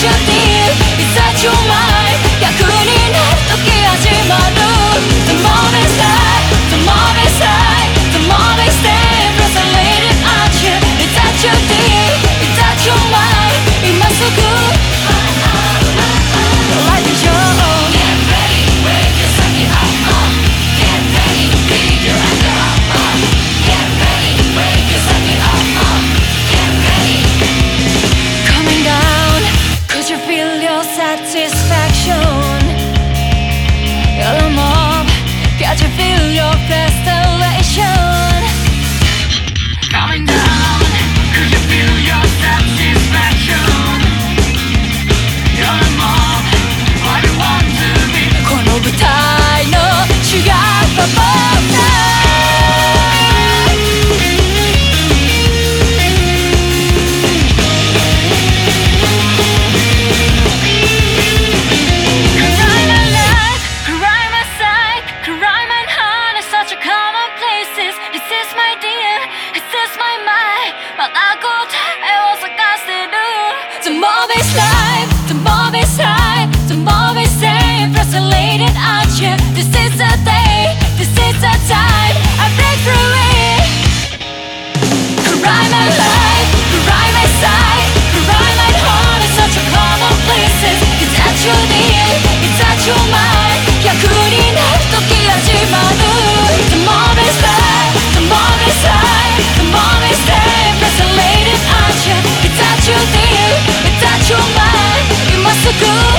Just go.